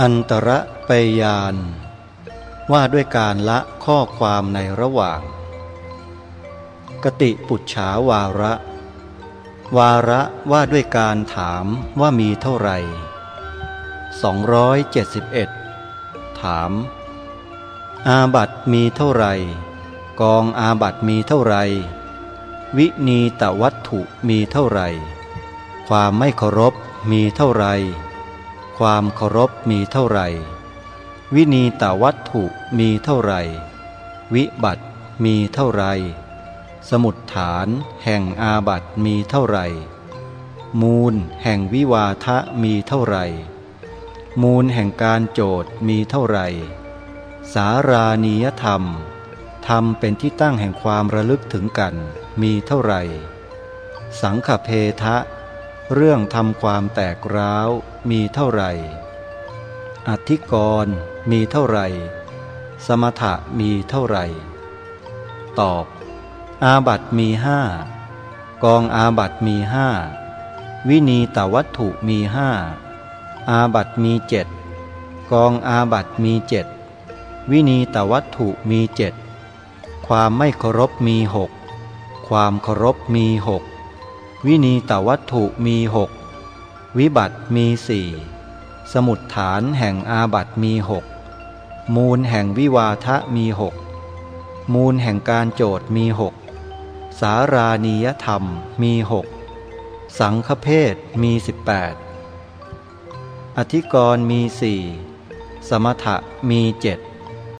อันตระปยาน ว่าด้วยการละข้อความในระหว่าง กติปุจฉาวาระ วาระว่าด้วยการถามว่ามีเท่าไหร่271 ถาม อาบัตมีเท่าไหร่ กองอาบัตมีเท่าไหร่ วินีตวัตถุมีเท่าไหร่ ความไม่เคารพมีเท่าไหร่ ความเคารพมีเท่าไหร่ วินีตวัตถุมีเท่าไหร่ วิบัติมีเท่าไหร่ สมุดฐานแห่งอาบัตมีเท่าไหร่ มูลแห่งวิวาทะมีเท่าไหร่ มูลแห่งการโจทย์มีเท่าไหร่ สารานียธรรม ธรรมเป็นที่ตั้งแห่งความระลึกถึงกันมีเท่าไหร่ สังขเพทะ เรื่องทำความแตกร้าวมีเท่าไหร่ อธิกรณ์มีเท่าไหร่ สมถะมีเท่าไหร่ ตอบ อาบัตมีห้ากองอาบัตมีห้าวินีตวัตถุมีห้าอาบัตมีเจ็ดกองอาบัตมีเจ็ดวินีตวัตถุมีเจ็ดความไม่เคารพมีหกความเคารพมีหก วินีตวัตถุมีหกวิบัติมีสี่สมุดฐานแห่งอาบัตมีหกมูลแห่งวิวาทะมีหกมูลแห่งการโจทย์มีหกสารานียธรรมมีหกสังฆเพศมีสิบแปดอธิกรณ์มีสี่สมถะมีเจ็ด